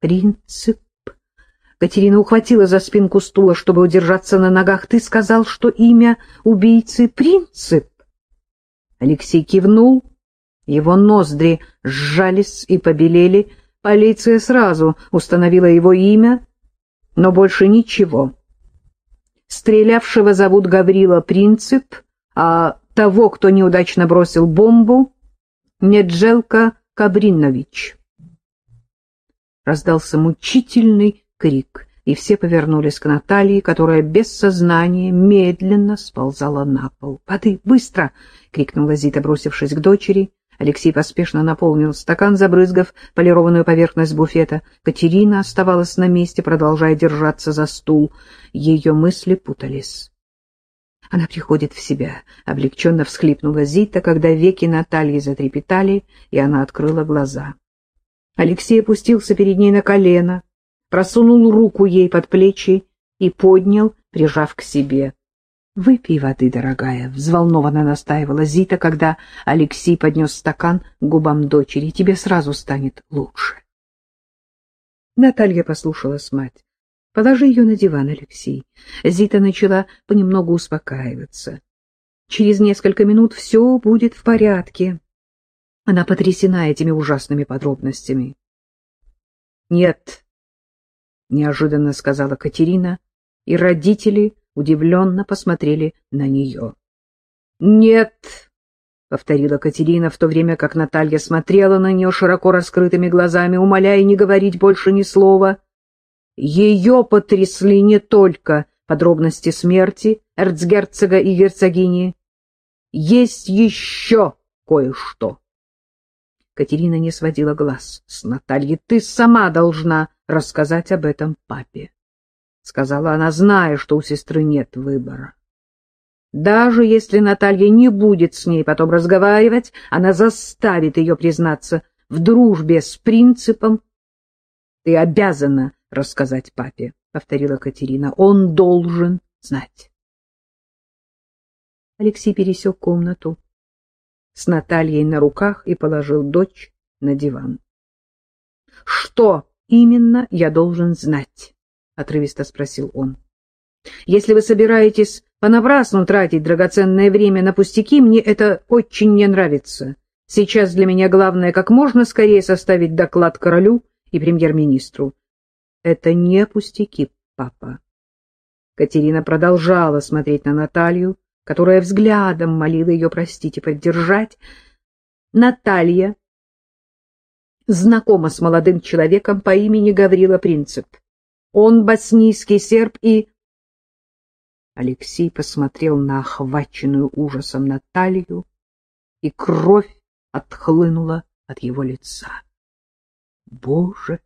Принцип. Катерина ухватила за спинку стула, чтобы удержаться на ногах. Ты сказал, что имя убийцы — Принцип. Алексей кивнул. Его ноздри сжались и побелели. Полиция сразу установила его имя, но больше ничего. Стрелявшего зовут Гаврила Принцип, а того, кто неудачно бросил бомбу, Неджелка Кабринович. Раздался мучительный крик, и все повернулись к Наталье, которая без сознания медленно сползала на пол. «Воды, быстро!» — крикнула Зита, бросившись к дочери. Алексей поспешно наполнил стакан, забрызгав полированную поверхность буфета. Катерина оставалась на месте, продолжая держаться за стул. Ее мысли путались. Она приходит в себя. Облегченно всхлипнула Зита, когда веки Натальи затрепетали, и она открыла глаза. Алексей опустился перед ней на колено, просунул руку ей под плечи и поднял, прижав к себе. — Выпей воды, дорогая, — взволнованно настаивала Зита, когда Алексей поднес стакан к губам дочери. — Тебе сразу станет лучше. Наталья послушалась мать. — Положи ее на диван, Алексей. Зита начала понемногу успокаиваться. Через несколько минут все будет в порядке. Она потрясена этими ужасными подробностями. — Нет, — неожиданно сказала Катерина, и родители удивленно посмотрели на нее. — Нет, — повторила Катерина, в то время как Наталья смотрела на нее широко раскрытыми глазами, умоляя не говорить больше ни слова. Ее потрясли не только подробности смерти эрцгерцога и герцогини. Есть еще кое-что. Катерина не сводила глаз с Натальи. — Ты сама должна рассказать об этом папе. — сказала она, зная, что у сестры нет выбора. Даже если Наталья не будет с ней потом разговаривать, она заставит ее признаться в дружбе с принципом. — Ты обязана рассказать папе, — повторила Катерина. — Он должен знать. Алексей пересек комнату с Натальей на руках и положил дочь на диван. — Что именно я должен знать? отрывисто спросил он. Если вы собираетесь понапрасну тратить драгоценное время на пустяки, мне это очень не нравится. Сейчас для меня главное как можно скорее составить доклад королю и премьер-министру. Это не пустяки, папа. Катерина продолжала смотреть на Наталью, которая взглядом молила ее простить и поддержать. Наталья знакома с молодым человеком по имени Гаврила Принцип. Он боснийский серб и... Алексей посмотрел на охваченную ужасом Наталью, и кровь отхлынула от его лица. — Боже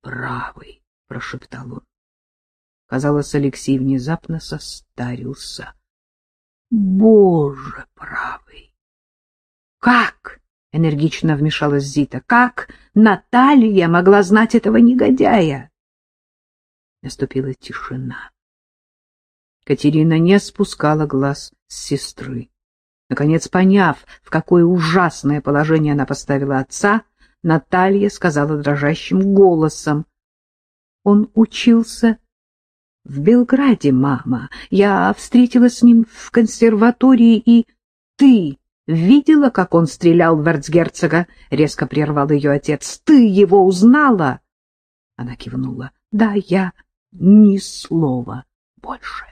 правый! — прошептал он. Казалось, Алексей внезапно состарился. — Боже правый! — Как? — энергично вмешалась Зита. — Как Наталья могла знать этого негодяя? Наступила тишина. Катерина не спускала глаз с сестры. Наконец, поняв, в какое ужасное положение она поставила отца, Наталья сказала дрожащим голосом. — Он учился в Белграде, мама. Я встретилась с ним в консерватории, и ты видела, как он стрелял в эрцгерцога? — резко прервал ее отец. — Ты его узнала? Она кивнула. — Да, я ни слова больше.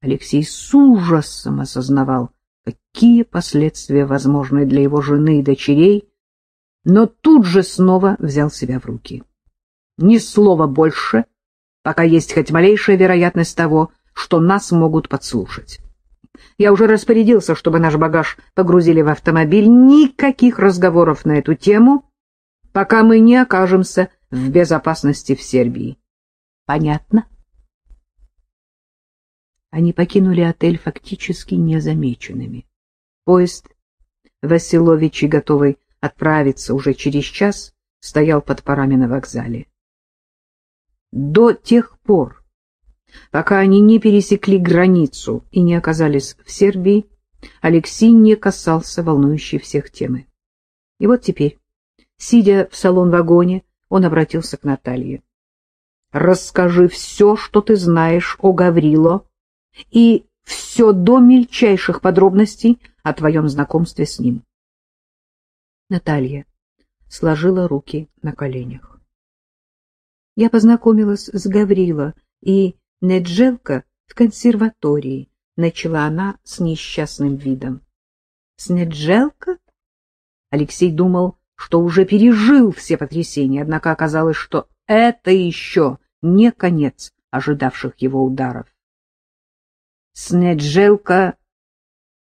Алексей с ужасом осознавал, какие последствия возможны для его жены и дочерей, но тут же снова взял себя в руки. Ни слова больше, пока есть хоть малейшая вероятность того, что нас могут подслушать. Я уже распорядился, чтобы наш багаж погрузили в автомобиль. Никаких разговоров на эту тему, пока мы не окажемся в безопасности в Сербии. Понятно? Они покинули отель фактически незамеченными. Поезд, Василовичи, готовый отправиться уже через час, стоял под парами на вокзале. До тех пор, пока они не пересекли границу и не оказались в Сербии, Алексей не касался волнующей всех темы. И вот теперь, сидя в салон-вагоне, Он обратился к Наталье. «Расскажи все, что ты знаешь о Гаврило, и все до мельчайших подробностей о твоем знакомстве с ним». Наталья сложила руки на коленях. Я познакомилась с Гаврило и Неджелко в консерватории, начала она с несчастным видом. С Неджелко? Алексей думал, что уже пережил все потрясения, однако оказалось, что это еще не конец ожидавших его ударов. С Неджелко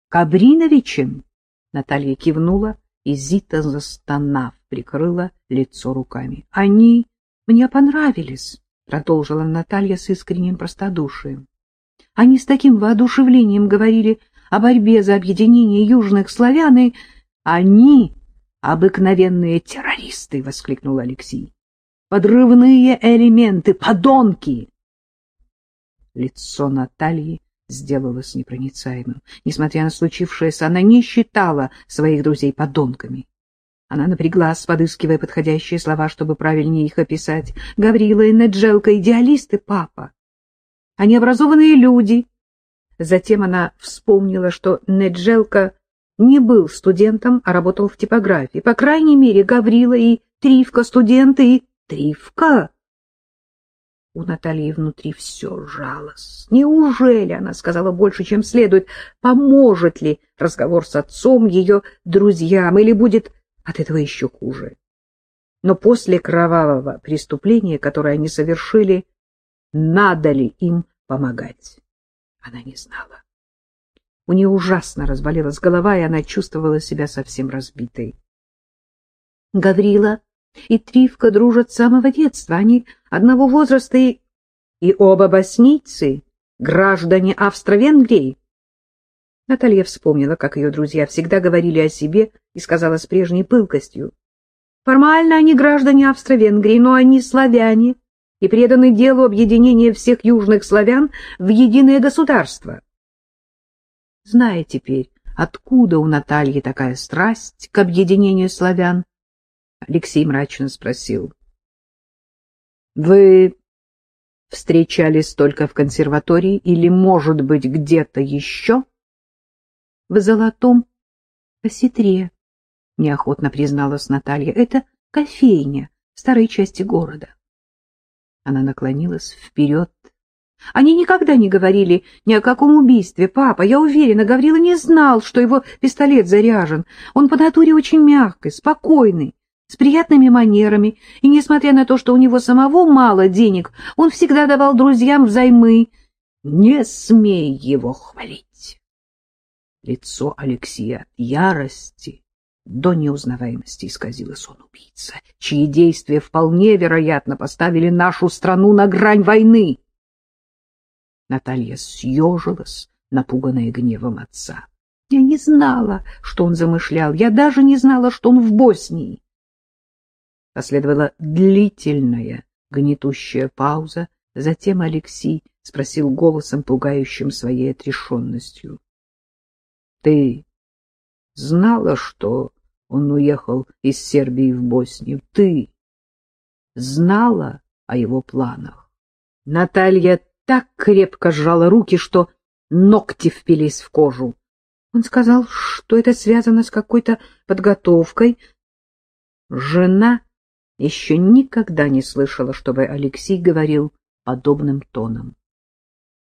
Кабриновичем? Наталья кивнула, и Зита, застонав, прикрыла лицо руками. — Они мне понравились, — продолжила Наталья с искренним простодушием. Они с таким воодушевлением говорили о борьбе за объединение южных славян, и они обыкновенные террористы, — воскликнул Алексей. Подрывные элементы, подонки! Лицо Натальи сделалось непроницаемым. Несмотря на случившееся, она не считала своих друзей подонками. Она напряглась, подыскивая подходящие слова, чтобы правильнее их описать. Гаврила и Неджелка — идеалисты, папа. Они образованные люди. Затем она вспомнила, что Неджелка не был студентом, а работал в типографии. По крайней мере, Гаврила и Тривка — студенты, и Тривка у Натальи внутри все сжалось. Неужели она сказала больше, чем следует? Поможет ли разговор с отцом ее друзьям или будет от этого еще хуже? Но после кровавого преступления, которое они совершили, надо ли им помогать? Она не знала. У нее ужасно разболелась голова, и она чувствовала себя совсем разбитой. Гаврила и Тривка дружат с самого детства. Они одного возраста и... И оба боснийцы, граждане Австро-Венгрии. Наталья вспомнила, как ее друзья всегда говорили о себе и сказала с прежней пылкостью. Формально они граждане Австро-Венгрии, но они славяне и преданы делу объединения всех южных славян в единое государство. Зная теперь, откуда у Натальи такая страсть к объединению славян, Алексей мрачно спросил. — Вы встречались только в консерватории или, может быть, где-то еще? — В Золотом осетре, — неохотно призналась Наталья. — Это кофейня в старой части города. Она наклонилась вперед. Они никогда не говорили ни о каком убийстве. Папа, я уверена, Гаврила не знал, что его пистолет заряжен. Он по натуре очень мягкий, спокойный с приятными манерами, и, несмотря на то, что у него самого мало денег, он всегда давал друзьям взаймы. Не смей его хвалить. Лицо Алексея от ярости до неузнаваемости исказилось он убийца, чьи действия вполне вероятно поставили нашу страну на грань войны. Наталья съежилась, напуганная гневом отца. Я не знала, что он замышлял, я даже не знала, что он в Боснии. Последовала длительная, гнетущая пауза. Затем Алексей спросил голосом, пугающим своей отрешенностью. — Ты знала, что он уехал из Сербии в Боснию? Ты знала о его планах? Наталья так крепко сжала руки, что ногти впились в кожу. Он сказал, что это связано с какой-то подготовкой. Жена еще никогда не слышала, чтобы Алексей говорил подобным тоном.